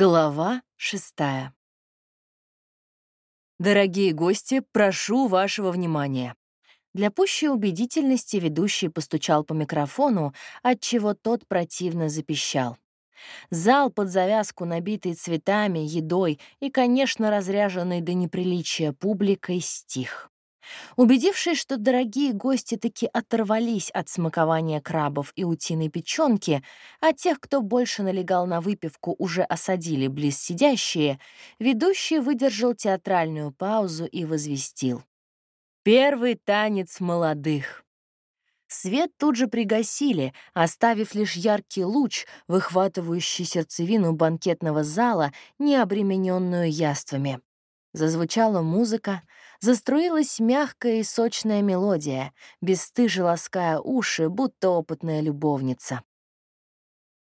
Глава шестая. Дорогие гости, прошу вашего внимания. Для пущей убедительности ведущий постучал по микрофону, отчего тот противно запищал. Зал под завязку, набитый цветами, едой и, конечно, разряженный до неприличия публикой, стих. Убедившись, что дорогие гости таки оторвались от смакования крабов и утиной печенки, а тех, кто больше налегал на выпивку, уже осадили близ сидящие, ведущий выдержал театральную паузу и возвестил. «Первый танец молодых». Свет тут же пригасили, оставив лишь яркий луч, выхватывающий сердцевину банкетного зала, не обремененную яствами. Зазвучала музыка, заструилась мягкая и сочная мелодия, бесстыже лаская уши, будто опытная любовница.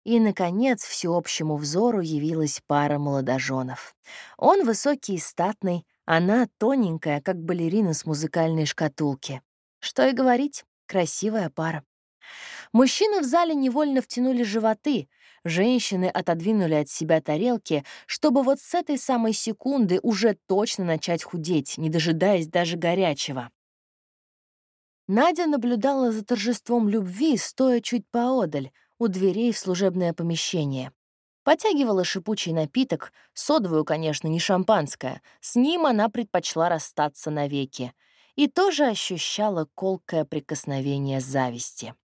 И, наконец, всеобщему взору явилась пара молодоженов. Он высокий и статный, она тоненькая, как балерина с музыкальной шкатулки. Что и говорить, красивая пара. Мужчины в зале невольно втянули животы, женщины отодвинули от себя тарелки, чтобы вот с этой самой секунды уже точно начать худеть, не дожидаясь даже горячего. Надя наблюдала за торжеством любви, стоя чуть поодаль, у дверей в служебное помещение. Потягивала шипучий напиток, содовую, конечно, не шампанское, с ним она предпочла расстаться навеки, и тоже ощущала колкое прикосновение зависти.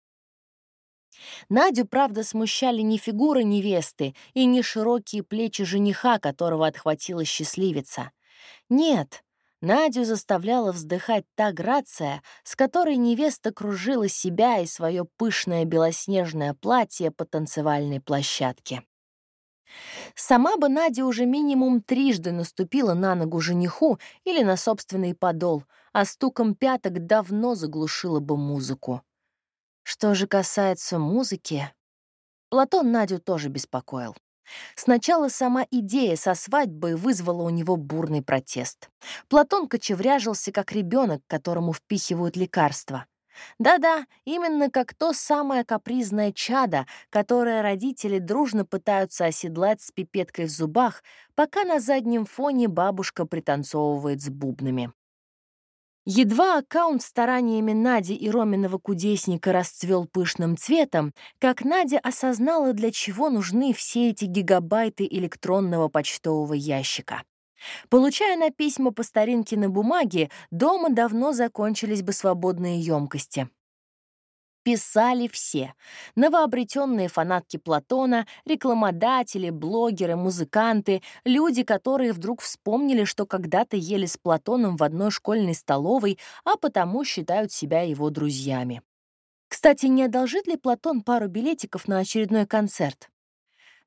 Надю, правда, смущали не фигура невесты и не широкие плечи жениха, которого отхватила счастливица. Нет, Надю заставляла вздыхать та грация, с которой невеста кружила себя и свое пышное белоснежное платье по танцевальной площадке. Сама бы Надя уже минимум трижды наступила на ногу жениху или на собственный подол, а стуком пяток давно заглушила бы музыку. Что же касается музыки, Платон Надю тоже беспокоил. Сначала сама идея со свадьбой вызвала у него бурный протест. Платон кочевряжился, как ребенок, которому впихивают лекарства. Да-да, именно как то самое капризное чадо, которое родители дружно пытаются оседлать с пипеткой в зубах, пока на заднем фоне бабушка пританцовывает с бубнами. Едва аккаунт стараниями Нади и Роминого кудесника расцвел пышным цветом, как Надя осознала, для чего нужны все эти гигабайты электронного почтового ящика. Получая на письма по старинке на бумаге, дома давно закончились бы свободные емкости писали все. Новообретенные фанатки Платона, рекламодатели, блогеры, музыканты, люди, которые вдруг вспомнили, что когда-то ели с Платоном в одной школьной столовой, а потому считают себя его друзьями. Кстати, не одолжит ли Платон пару билетиков на очередной концерт?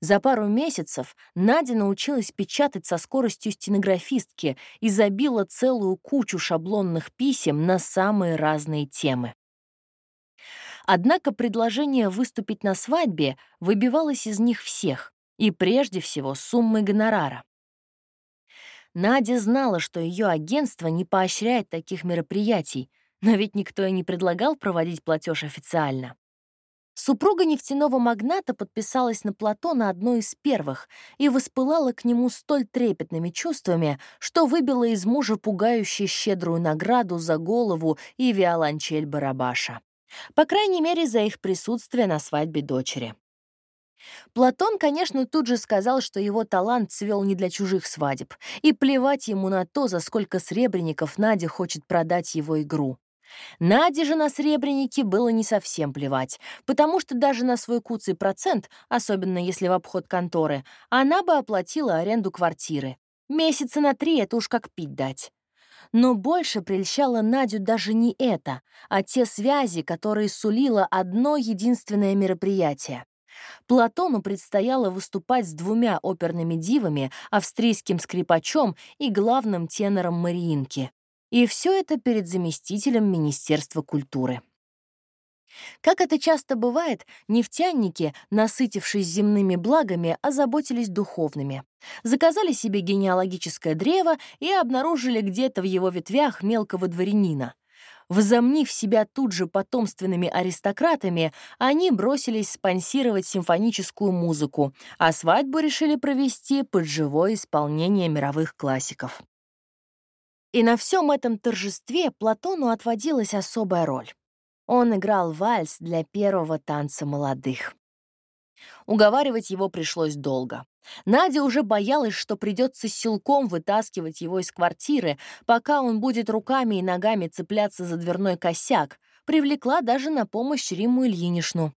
За пару месяцев Надя научилась печатать со скоростью стенографистки и забила целую кучу шаблонных писем на самые разные темы. Однако предложение выступить на свадьбе выбивалось из них всех, и прежде всего суммы гонорара. Надя знала, что ее агентство не поощряет таких мероприятий, но ведь никто и не предлагал проводить платеж официально. Супруга нефтяного магната подписалась на Платона одной из первых и воспылала к нему столь трепетными чувствами, что выбила из мужа пугающую щедрую награду за голову и виолончель Барабаша. По крайней мере, за их присутствие на свадьбе дочери. Платон, конечно, тут же сказал, что его талант цвел не для чужих свадеб, и плевать ему на то, за сколько сребреников Надя хочет продать его игру. Наде же на сребреники было не совсем плевать, потому что даже на свой куцый процент, особенно если в обход конторы, она бы оплатила аренду квартиры. Месяца на три это уж как пить дать. Но больше прельщало Надю даже не это, а те связи, которые сулило одно единственное мероприятие. Платону предстояло выступать с двумя оперными дивами, австрийским скрипачом и главным тенором Мариинки. И все это перед заместителем Министерства культуры. Как это часто бывает, нефтяники, насытившись земными благами, озаботились духовными. Заказали себе генеалогическое древо и обнаружили где-то в его ветвях мелкого дворянина. Возомнив себя тут же потомственными аристократами, они бросились спонсировать симфоническую музыку, а свадьбу решили провести под живое исполнение мировых классиков. И на всем этом торжестве Платону отводилась особая роль. Он играл вальс для первого танца молодых. Уговаривать его пришлось долго. Надя уже боялась, что придется силком вытаскивать его из квартиры, пока он будет руками и ногами цепляться за дверной косяк, привлекла даже на помощь Римму Ильинишну.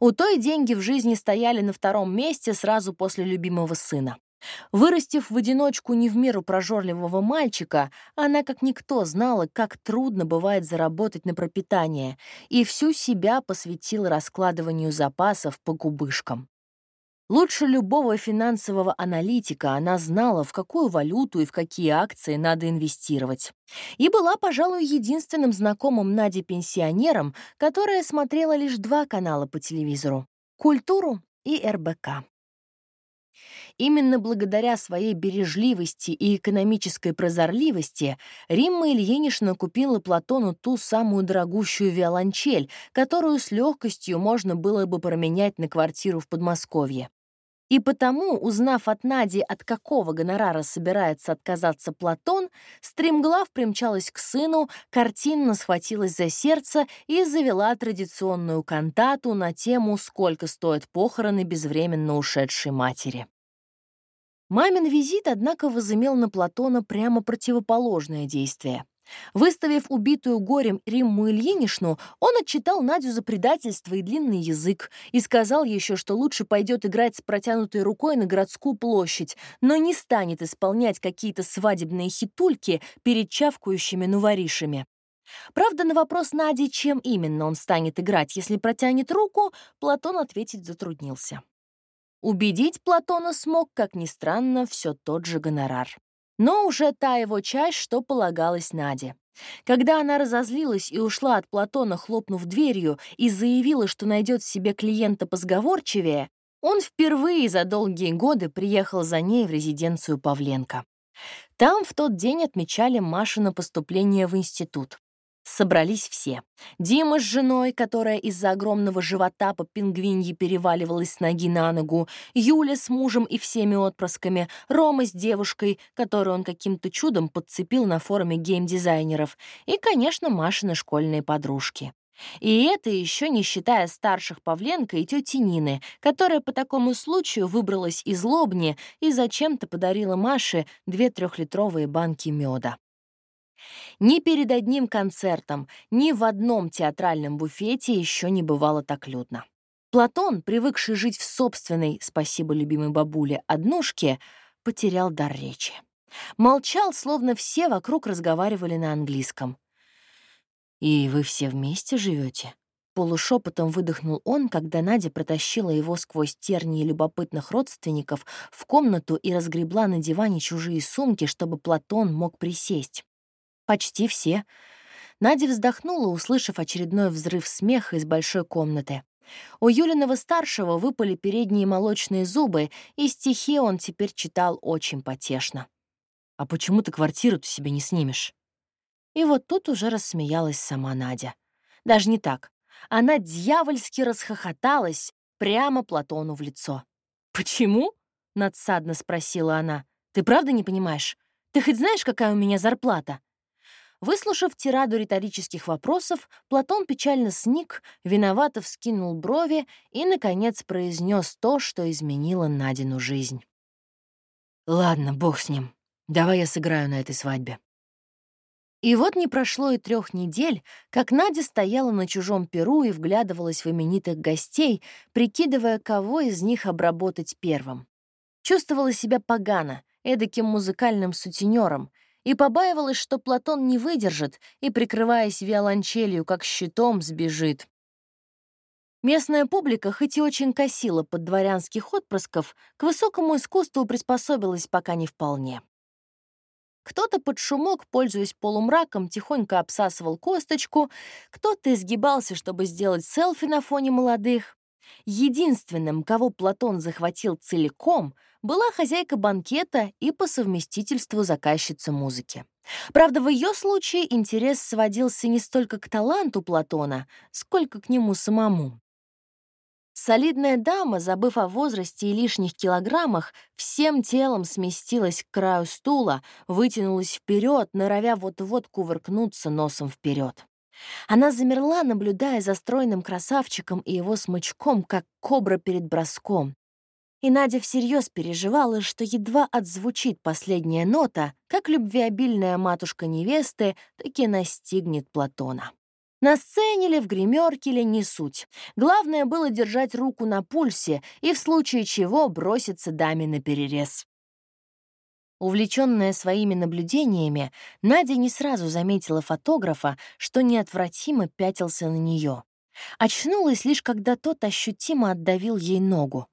У той деньги в жизни стояли на втором месте сразу после любимого сына. Вырастив в одиночку не в меру прожорливого мальчика, она как никто знала, как трудно бывает заработать на пропитание, и всю себя посвятила раскладыванию запасов по кубышкам. Лучше любого финансового аналитика она знала, в какую валюту и в какие акции надо инвестировать. И была, пожалуй, единственным знакомым Наде пенсионером, которая смотрела лишь два канала по телевизору — «Культуру» и «РБК». Именно благодаря своей бережливости и экономической прозорливости Римма Ильинична купила Платону ту самую дорогущую виолончель, которую с легкостью можно было бы променять на квартиру в Подмосковье. И потому, узнав от Нади, от какого гонорара собирается отказаться Платон, стремглав примчалась к сыну, картинно схватилась за сердце и завела традиционную кантату на тему «Сколько стоят похороны безвременно ушедшей матери». Мамин визит, однако, возымел на Платона прямо противоположное действие. Выставив убитую горем Римму Ильинишну, он отчитал Надю за предательство и длинный язык и сказал еще, что лучше пойдет играть с протянутой рукой на городскую площадь, но не станет исполнять какие-то свадебные хитульки перед чавкающими нуворишами. Правда, на вопрос Нади, чем именно он станет играть, если протянет руку, Платон ответить затруднился. Убедить Платона смог, как ни странно, все тот же гонорар. Но уже та его часть, что полагалась Наде. Когда она разозлилась и ушла от Платона, хлопнув дверью, и заявила, что найдет себе клиента позговорчивее, он впервые за долгие годы приехал за ней в резиденцию Павленко. Там в тот день отмечали Машина поступление в институт. Собрались все. Дима с женой, которая из-за огромного живота по пингвинье переваливалась с ноги на ногу, Юля с мужем и всеми отпрысками, Рома с девушкой, которую он каким-то чудом подцепил на форуме геймдизайнеров, и, конечно, Машины школьные подружки. И это еще не считая старших Павленко и тети Нины, которая по такому случаю выбралась из Лобни и зачем-то подарила Маше две трехлитровые банки меда. Ни перед одним концертом, ни в одном театральном буфете еще не бывало так людно. Платон, привыкший жить в собственной, спасибо любимой бабуле, однушке, потерял дар речи. Молчал, словно все вокруг разговаривали на английском. «И вы все вместе живете? Полушепотом выдохнул он, когда Надя протащила его сквозь тернии любопытных родственников в комнату и разгребла на диване чужие сумки, чтобы Платон мог присесть. Почти все. Надя вздохнула, услышав очередной взрыв смеха из большой комнаты. У Юлиного старшего выпали передние молочные зубы, и стихи он теперь читал очень потешно. «А почему ты квартиру-то себе не снимешь?» И вот тут уже рассмеялась сама Надя. Даже не так. Она дьявольски расхохоталась прямо Платону в лицо. «Почему?» — надсадно спросила она. «Ты правда не понимаешь? Ты хоть знаешь, какая у меня зарплата?» Выслушав тираду риторических вопросов, Платон печально сник, виновато вскинул брови и, наконец, произнес то, что изменило Надину жизнь. «Ладно, бог с ним. Давай я сыграю на этой свадьбе». И вот не прошло и трех недель, как Надя стояла на чужом перу и вглядывалась в именитых гостей, прикидывая, кого из них обработать первым. Чувствовала себя погано, эдаким музыкальным сутенером, и побаивалась, что Платон не выдержит и, прикрываясь виолончелью, как щитом, сбежит. Местная публика, хоть и очень косила под дворянских отпрысков, к высокому искусству приспособилась пока не вполне. Кто-то под шумок, пользуясь полумраком, тихонько обсасывал косточку, кто-то изгибался, чтобы сделать селфи на фоне молодых. Единственным, кого Платон захватил целиком — была хозяйка банкета и по совместительству заказчица музыки. Правда, в ее случае интерес сводился не столько к таланту Платона, сколько к нему самому. Солидная дама, забыв о возрасте и лишних килограммах, всем телом сместилась к краю стула, вытянулась вперед, норовя вот-вот кувыркнуться носом вперед. Она замерла, наблюдая за стройным красавчиком и его смычком, как кобра перед броском. И Надя всерьез переживала, что едва отзвучит последняя нота, как любвеобильная матушка невесты таки настигнет Платона. На сцене ли, в гримерке ли, не суть. Главное было держать руку на пульсе и в случае чего броситься даме на перерез. Увлеченная своими наблюдениями, Надя не сразу заметила фотографа, что неотвратимо пятился на нее. Очнулась лишь, когда тот ощутимо отдавил ей ногу.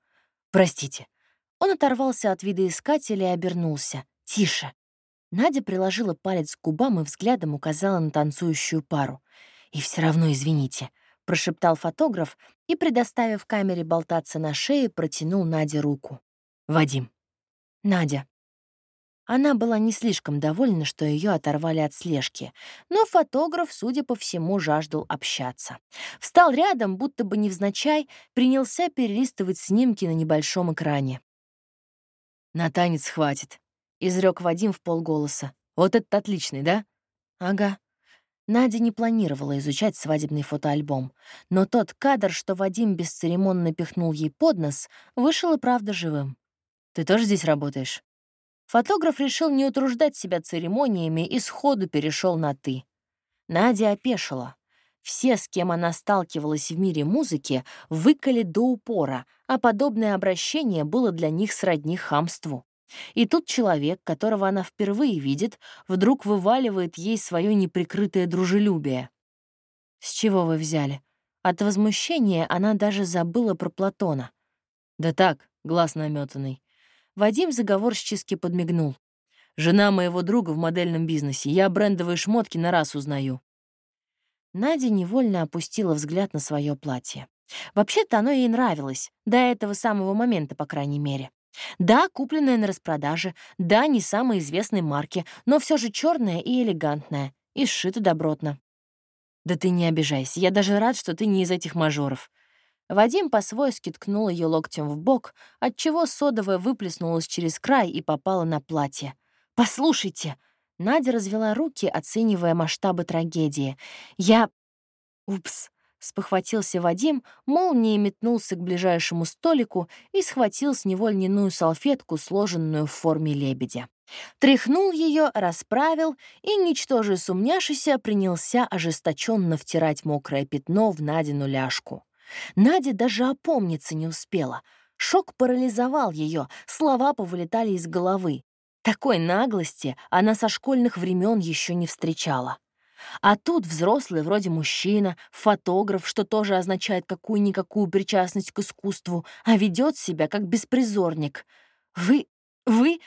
«Простите». Он оторвался от видоискателя и обернулся. «Тише». Надя приложила палец к губам и взглядом указала на танцующую пару. «И все равно извините», — прошептал фотограф и, предоставив камере болтаться на шее, протянул Наде руку. «Вадим». «Надя». Она была не слишком довольна, что ее оторвали от слежки, но фотограф, судя по всему, жаждал общаться. Встал рядом, будто бы невзначай, принялся перелистывать снимки на небольшом экране. «На танец хватит», — изрек Вадим в полголоса. «Вот этот отличный, да?» «Ага», Надя не планировала изучать свадебный фотоальбом, но тот кадр, что Вадим бесцеремонно пихнул ей под нос, вышел и правда живым. «Ты тоже здесь работаешь?» Фотограф решил не утруждать себя церемониями и сходу перешел на «ты». Надя опешила. Все, с кем она сталкивалась в мире музыки, выкали до упора, а подобное обращение было для них сродни хамству. И тут человек, которого она впервые видит, вдруг вываливает ей свое неприкрытое дружелюбие. «С чего вы взяли?» От возмущения она даже забыла про Платона. «Да так, глаз наметанный». Вадим заговорщически подмигнул. «Жена моего друга в модельном бизнесе. Я брендовые шмотки на раз узнаю». Надя невольно опустила взгляд на свое платье. Вообще-то оно ей нравилось, до этого самого момента, по крайней мере. Да, купленная на распродаже, да, не самой известной марки, но все же черная и элегантная, и сшита добротно. Да ты не обижайся, я даже рад, что ты не из этих мажоров. Вадим по-свойски ткнул ее локтем в бок, отчего содовая выплеснулась через край и попала на платье. «Послушайте!» Надя развела руки, оценивая масштабы трагедии. «Я...» «Упс!» Спохватился Вадим, молнией метнулся к ближайшему столику и схватил с него льняную салфетку, сложенную в форме лебедя. Тряхнул ее, расправил и, ничтоже сумняшися, принялся ожесточенно втирать мокрое пятно в Надину ляжку. Надя даже опомниться не успела. Шок парализовал ее, слова повылетали из головы. Такой наглости она со школьных времен еще не встречала. А тут взрослый, вроде мужчина, фотограф, что тоже означает какую-никакую причастность к искусству, а ведет себя как беспризорник. Вы... вы...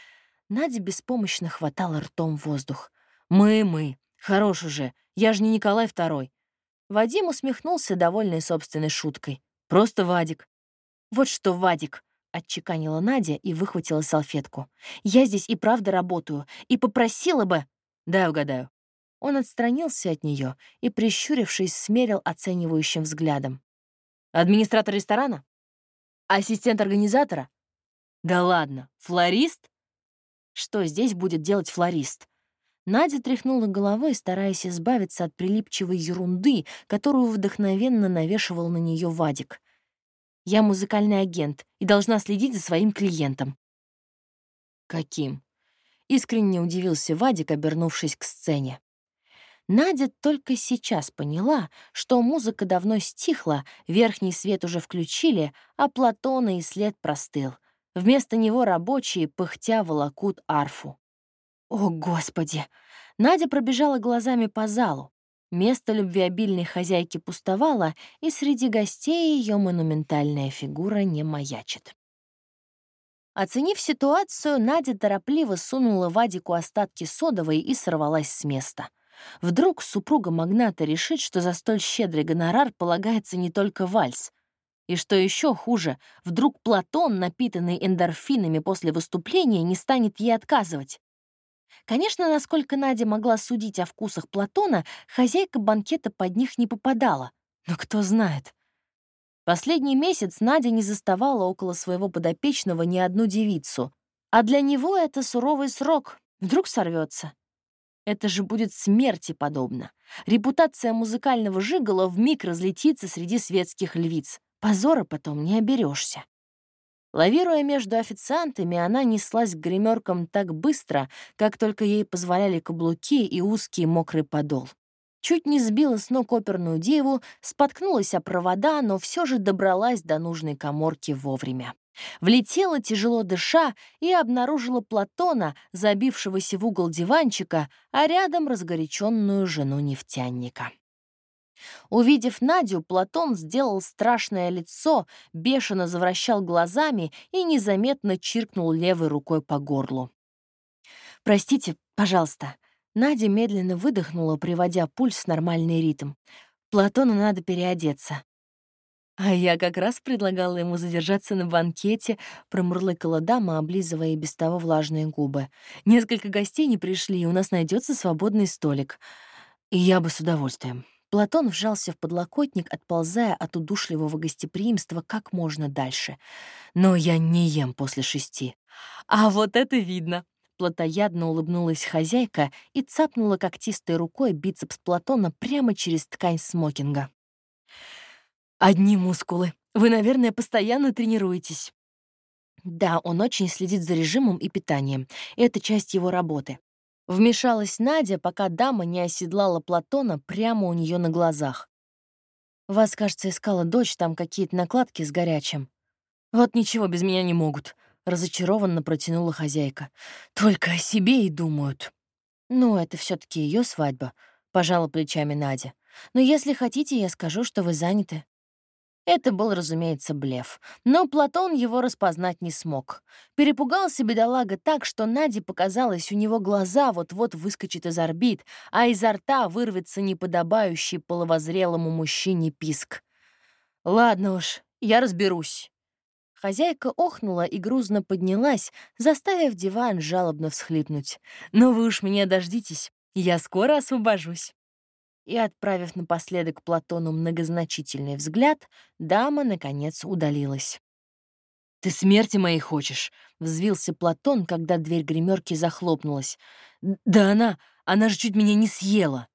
Надя беспомощно хватала ртом воздух. «Мы, мы. Хорош уже. Я же не Николай II». Вадим усмехнулся, довольный собственной шуткой. «Просто Вадик». «Вот что, Вадик», — отчеканила Надя и выхватила салфетку. «Я здесь и правда работаю, и попросила бы...» «Дай угадаю. Он отстранился от нее и, прищурившись, смерил оценивающим взглядом. «Администратор ресторана? Ассистент организатора? Да ладно, флорист? Что здесь будет делать флорист?» Надя тряхнула головой, стараясь избавиться от прилипчивой ерунды, которую вдохновенно навешивал на нее Вадик. «Я музыкальный агент и должна следить за своим клиентом». «Каким?» — искренне удивился Вадик, обернувшись к сцене. Надя только сейчас поняла, что музыка давно стихла, верхний свет уже включили, а Платона и след простыл. Вместо него рабочие пыхтя волокут арфу. О, Господи! Надя пробежала глазами по залу. Место любвеобильной хозяйки пустовало, и среди гостей ее монументальная фигура не маячит. Оценив ситуацию, Надя торопливо сунула Вадику остатки содовой и сорвалась с места — Вдруг супруга магната решит, что за столь щедрый гонорар полагается не только вальс. И что еще хуже, вдруг Платон, напитанный эндорфинами после выступления, не станет ей отказывать. Конечно, насколько Надя могла судить о вкусах Платона, хозяйка банкета под них не попадала. Но кто знает. Последний месяц Надя не заставала около своего подопечного ни одну девицу. А для него это суровый срок. Вдруг сорвется. Это же будет смерти подобно. Репутация музыкального жигала вмиг разлетится среди светских львиц. Позора потом не оберешься. Лавируя между официантами, она неслась к гримеркам так быстро, как только ей позволяли каблуки и узкий мокрый подол. Чуть не сбила с ног оперную деву, споткнулась о провода, но все же добралась до нужной коморки вовремя. Влетела, тяжело дыша, и обнаружила Платона, забившегося в угол диванчика, а рядом разгоряченную жену нефтяника. Увидев Надю, Платон сделал страшное лицо, бешено завращал глазами и незаметно чиркнул левой рукой по горлу. «Простите, пожалуйста». Надя медленно выдохнула, приводя пульс в нормальный ритм. «Платону надо переодеться». «А я как раз предлагала ему задержаться на банкете», — промурлыкала дама, облизывая без того влажные губы. «Несколько гостей не пришли, и у нас найдется свободный столик. И я бы с удовольствием». Платон вжался в подлокотник, отползая от удушливого гостеприимства как можно дальше. «Но я не ем после шести». «А вот это видно!» Платоядно улыбнулась хозяйка и цапнула когтистой рукой бицепс Платона прямо через ткань смокинга. «Одни мускулы. Вы, наверное, постоянно тренируетесь». Да, он очень следит за режимом и питанием. Это часть его работы. Вмешалась Надя, пока дама не оседлала Платона прямо у нее на глазах. «Вас, кажется, искала дочь, там какие-то накладки с горячим». «Вот ничего без меня не могут», — разочарованно протянула хозяйка. «Только о себе и думают». «Ну, это все таки ее свадьба», — пожала плечами Надя. «Но если хотите, я скажу, что вы заняты». Это был, разумеется, блеф. Но Платон его распознать не смог. Перепугался бедолага так, что Наде показалось, у него глаза вот-вот выскочат из орбит, а изо рта вырвется неподобающий половозрелому мужчине писк. «Ладно уж, я разберусь». Хозяйка охнула и грузно поднялась, заставив диван жалобно всхлипнуть. «Но вы уж меня дождитесь, я скоро освобожусь» и, отправив напоследок Платону многозначительный взгляд, дама, наконец, удалилась. «Ты смерти моей хочешь?» — взвился Платон, когда дверь гримерки захлопнулась. «Да она, она же чуть меня не съела!»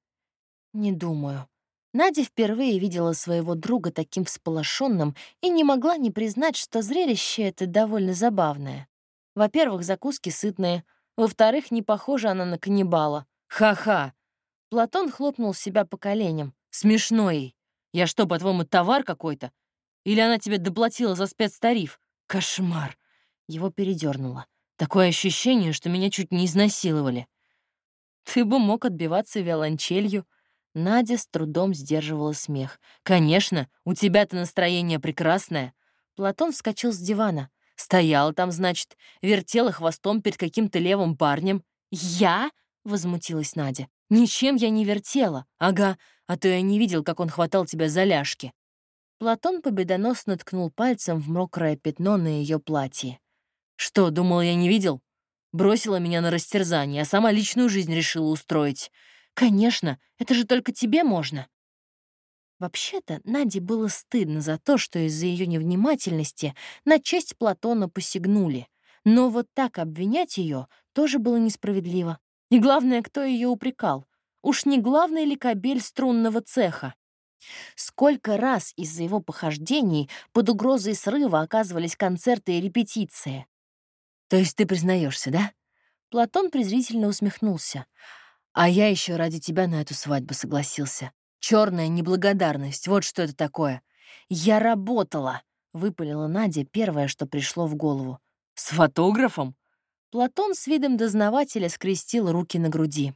«Не думаю». Надя впервые видела своего друга таким всполошенным и не могла не признать, что зрелище это довольно забавное. Во-первых, закуски сытные. Во-вторых, не похожа она на каннибала. «Ха-ха!» Платон хлопнул себя по коленям. «Смешно ей. Я что, по-твоему, товар какой-то? Или она тебе доплатила за спецтариф? Кошмар!» Его передернуло. Такое ощущение, что меня чуть не изнасиловали. Ты бы мог отбиваться виолончелью. Надя с трудом сдерживала смех. «Конечно, у тебя-то настроение прекрасное». Платон вскочил с дивана. Стояла там, значит, вертела хвостом перед каким-то левым парнем. «Я?» — возмутилась Надя. «Ничем я не вертела. Ага, а то я не видел, как он хватал тебя за ляжки». Платон победоносно ткнул пальцем в мокрое пятно на ее платье. «Что, думал, я не видел? Бросила меня на растерзание, а сама личную жизнь решила устроить. Конечно, это же только тебе можно». Вообще-то Наде было стыдно за то, что из-за ее невнимательности на честь Платона посягнули. Но вот так обвинять ее тоже было несправедливо. И главное, кто ее упрекал? Уж не главный ли кобель струнного цеха? Сколько раз из-за его похождений под угрозой срыва оказывались концерты и репетиции? То есть ты признаешься, да? Платон презрительно усмехнулся. А я еще ради тебя на эту свадьбу согласился. Черная неблагодарность, вот что это такое. Я работала, выпалила Надя первое, что пришло в голову. С фотографом? Платон с видом дознавателя скрестил руки на груди.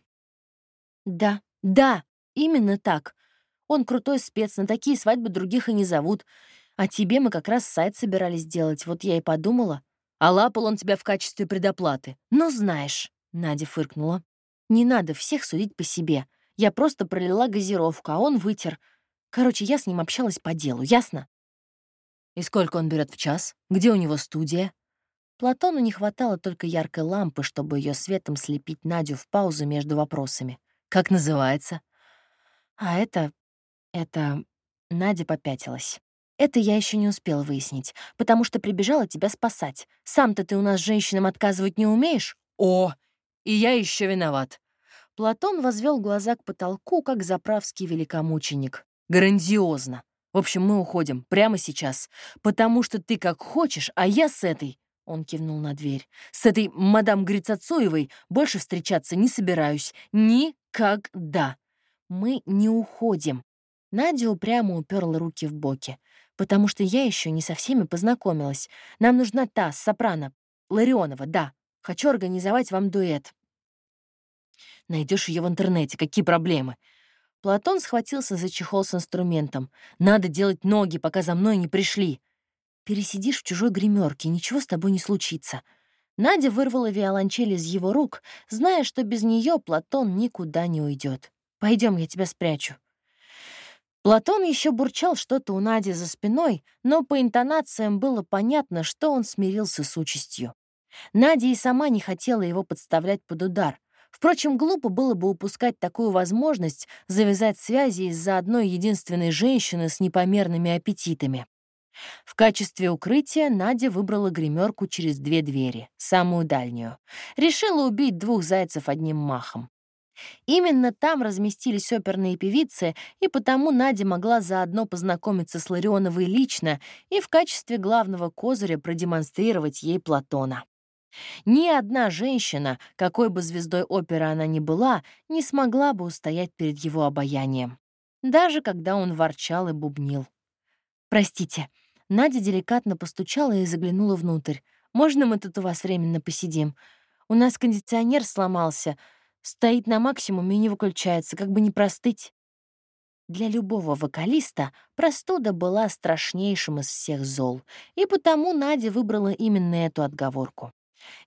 «Да, да, именно так. Он крутой спец, на такие свадьбы других и не зовут. А тебе мы как раз сайт собирались делать, вот я и подумала. А лапал он тебя в качестве предоплаты. Ну, знаешь», — Надя фыркнула. «Не надо всех судить по себе. Я просто пролила газировку, а он вытер. Короче, я с ним общалась по делу, ясно?» «И сколько он берет в час? Где у него студия?» Платону не хватало только яркой лампы, чтобы ее светом слепить Надю в паузу между вопросами. «Как называется?» «А это... это...» Надя попятилась. «Это я еще не успела выяснить, потому что прибежала тебя спасать. Сам-то ты у нас женщинам отказывать не умеешь?» «О, и я еще виноват». Платон возвел глаза к потолку, как заправский великомученик. «Грандиозно. В общем, мы уходим прямо сейчас, потому что ты как хочешь, а я с этой...» Он кивнул на дверь. «С этой мадам Грицацоевой больше встречаться не собираюсь. Никогда!» «Мы не уходим». Надя упрямо уперла руки в боки. «Потому что я еще не со всеми познакомилась. Нам нужна та, сопрано. Ларионова, да. Хочу организовать вам дуэт». Найдешь ее в интернете, какие проблемы?» Платон схватился за чехол с инструментом. «Надо делать ноги, пока за мной не пришли». «Пересидишь в чужой гримерке, ничего с тобой не случится». Надя вырвала виолончель из его рук, зная, что без нее Платон никуда не уйдет. Пойдем, я тебя спрячу. Платон еще бурчал что-то у Нади за спиной, но по интонациям было понятно, что он смирился с участью. Надя и сама не хотела его подставлять под удар. Впрочем, глупо было бы упускать такую возможность завязать связи из-за одной единственной женщины с непомерными аппетитами. В качестве укрытия Надя выбрала гримерку через две двери, самую дальнюю. Решила убить двух зайцев одним махом. Именно там разместились оперные певицы, и потому Надя могла заодно познакомиться с Ларионовой лично и в качестве главного козыря продемонстрировать ей Платона. Ни одна женщина, какой бы звездой оперы она ни была, не смогла бы устоять перед его обаянием. Даже когда он ворчал и бубнил. «Простите». Надя деликатно постучала и заглянула внутрь. «Можно мы тут у вас временно посидим? У нас кондиционер сломался, стоит на максимуме и не выключается, как бы не простыть». Для любого вокалиста простуда была страшнейшим из всех зол, и потому Надя выбрала именно эту отговорку.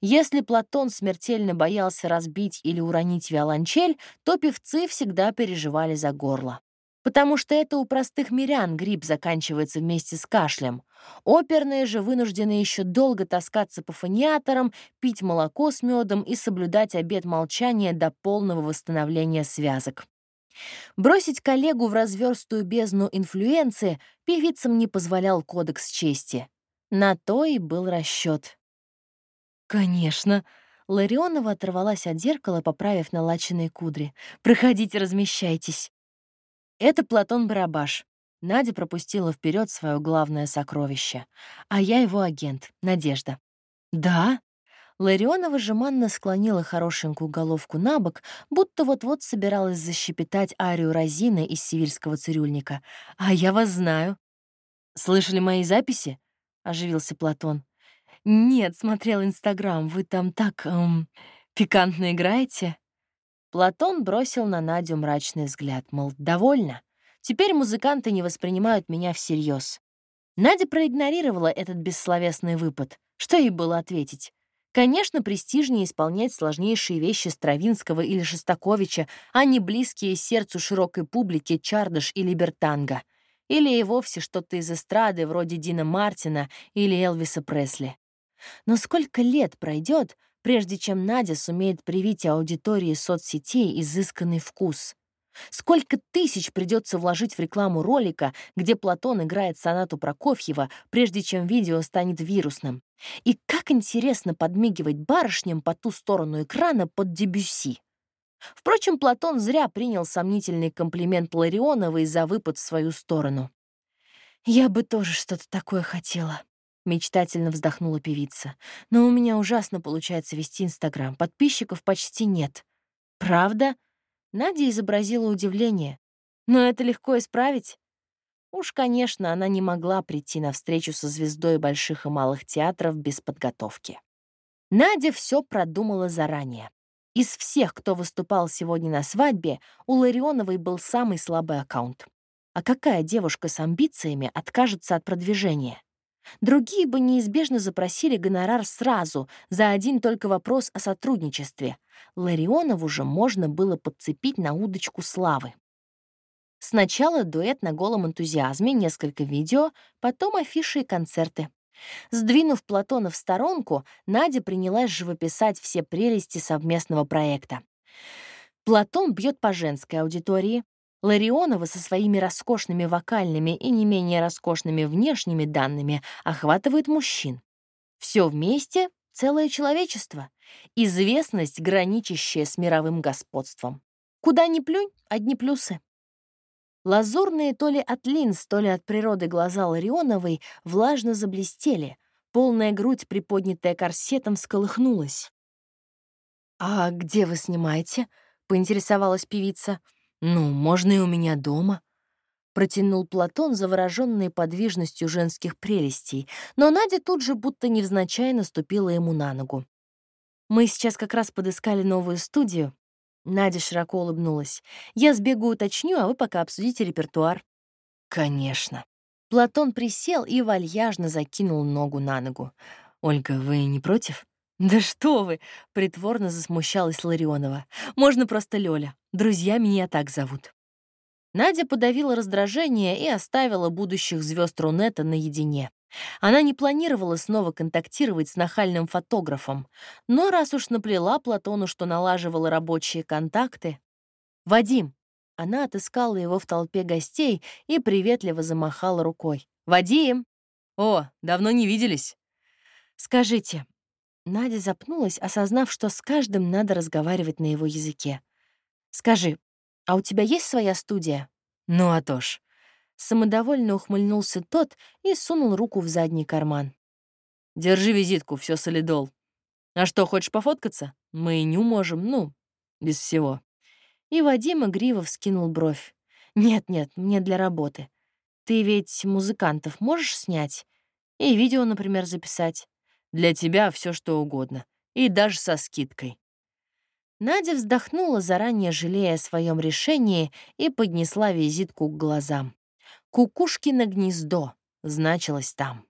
Если Платон смертельно боялся разбить или уронить виолончель, то певцы всегда переживали за горло. Потому что это у простых мирян грипп заканчивается вместе с кашлем. Оперные же вынуждены еще долго таскаться по фониаторам, пить молоко с медом и соблюдать обет молчания до полного восстановления связок. Бросить коллегу в разверстую бездну инфлюенции певицам не позволял кодекс чести. На то и был расчет. «Конечно». Ларионова оторвалась от зеркала, поправив налаченные кудри. «Проходите, размещайтесь». Это Платон Барабаш. Надя пропустила вперед свое главное сокровище. А я его агент, Надежда. «Да?» Ларионова жеманно склонила хорошенькую головку на бок, будто вот-вот собиралась защепетать арию Розины из сивильского цирюльника. «А я вас знаю». «Слышали мои записи?» — оживился Платон. «Нет, смотрел Инстаграм. Вы там так, эм, пикантно играете?» Платон бросил на Надю мрачный взгляд, мол, довольно. Теперь музыканты не воспринимают меня всерьез. Надя проигнорировала этот бессловесный выпад. Что ей было ответить? Конечно, престижнее исполнять сложнейшие вещи Стравинского или Шостаковича, а не близкие сердцу широкой публики Чардаш или Бертанга. Или и вовсе что-то из эстрады, вроде Дина Мартина или Элвиса Пресли. Но сколько лет пройдет, прежде чем Надя сумеет привить аудитории соцсетей изысканный вкус? Сколько тысяч придется вложить в рекламу ролика, где Платон играет сонату Прокофьева, прежде чем видео станет вирусным? И как интересно подмигивать барышням по ту сторону экрана под дебюси. Впрочем, Платон зря принял сомнительный комплимент Ларионовой за выпад в свою сторону. «Я бы тоже что-то такое хотела», — мечтательно вздохнула певица. «Но у меня ужасно получается вести Инстаграм. Подписчиков почти нет». «Правда?» Надя изобразила удивление. «Но это легко исправить?» Уж, конечно, она не могла прийти на встречу со звездой больших и малых театров без подготовки. Надя все продумала заранее. Из всех, кто выступал сегодня на свадьбе, у Ларионовой был самый слабый аккаунт. А какая девушка с амбициями откажется от продвижения? Другие бы неизбежно запросили гонорар сразу, за один только вопрос о сотрудничестве. Ларионову же можно было подцепить на удочку славы. Сначала дуэт на голом энтузиазме, несколько видео, потом афиши и концерты. Сдвинув Платона в сторонку, Надя принялась живописать все прелести совместного проекта. Платон бьет по женской аудитории, Ларионова со своими роскошными вокальными и не менее роскошными внешними данными охватывает мужчин. Все вместе — целое человечество. Известность, граничащая с мировым господством. Куда ни плюнь, одни плюсы. Лазурные то ли от линз, то ли от природы глаза Ларионовой влажно заблестели, полная грудь, приподнятая корсетом, всколыхнулась. «А где вы снимаете?» — поинтересовалась певица. «Ну, можно и у меня дома», — протянул Платон, завороженный подвижностью женских прелестей, но Надя тут же будто невзначай наступила ему на ногу. «Мы сейчас как раз подыскали новую студию». Надя широко улыбнулась. «Я сбегу уточню, а вы пока обсудите репертуар». «Конечно». Платон присел и вальяжно закинул ногу на ногу. «Ольга, вы не против?» «Да что вы!» — притворно засмущалась Ларионова. «Можно просто Лёля. Друзья меня так зовут». Надя подавила раздражение и оставила будущих звезд Рунета наедине. Она не планировала снова контактировать с нахальным фотографом, но раз уж наплела Платону, что налаживала рабочие контакты... «Вадим!» Она отыскала его в толпе гостей и приветливо замахала рукой. «Вадим!» «О, давно не виделись!» «Скажите, Надя запнулась, осознав, что с каждым надо разговаривать на его языке. «Скажи, а у тебя есть своя студия?» «Ну а то ж». Самодовольно ухмыльнулся тот и сунул руку в задний карман. «Держи визитку, все солидол. А что, хочешь пофоткаться? Мы и не можем, ну, без всего». И Вадим игриво вскинул бровь. «Нет-нет, мне для работы. Ты ведь музыкантов можешь снять? И видео, например, записать?» Для тебя все что угодно. И даже со скидкой». Надя вздохнула, заранее жалея о своем решении, и поднесла визитку к глазам. «Кукушкино гнездо» значилось там.